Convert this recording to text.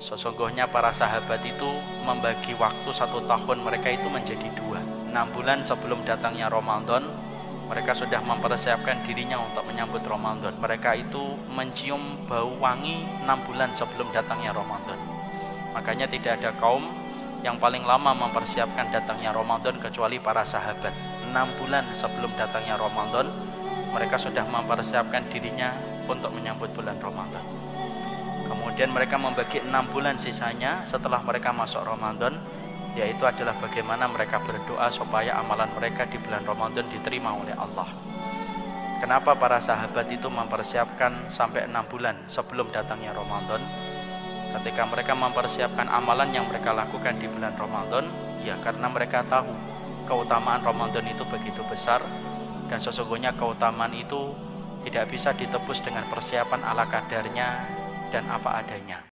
Sesungguhnya para sahabat itu membagi waktu satu tahun mereka itu menjadi dua. Enam bulan sebelum datangnya Ramadan, mereka sudah mempersiapkan dirinya untuk menyambut Ramadan. Mereka itu mencium bau wangi enam bulan sebelum datangnya Ramadan. Makanya tidak ada kaum yang paling lama mempersiapkan datangnya Ramadan kecuali para sahabat. Enam bulan sebelum datangnya Ramadan, mereka sudah mempersiapkan dirinya untuk menyambut bulan Ramadan. Kemudian mereka membagi enam bulan sisanya setelah mereka masuk Ramadan yaitu adalah bagaimana mereka berdoa supaya amalan mereka di bulan Ramadan diterima oleh Allah. Kenapa para sahabat itu mempersiapkan sampai enam bulan sebelum datangnya Ramadan? Ketika mereka mempersiapkan amalan yang mereka lakukan di bulan Ramadan, ya karena mereka tahu keutamaan Ramadan itu begitu besar dan sesungguhnya keutamaan itu tidak bisa ditebus dengan persiapan ala kadarnya dan apa adanya.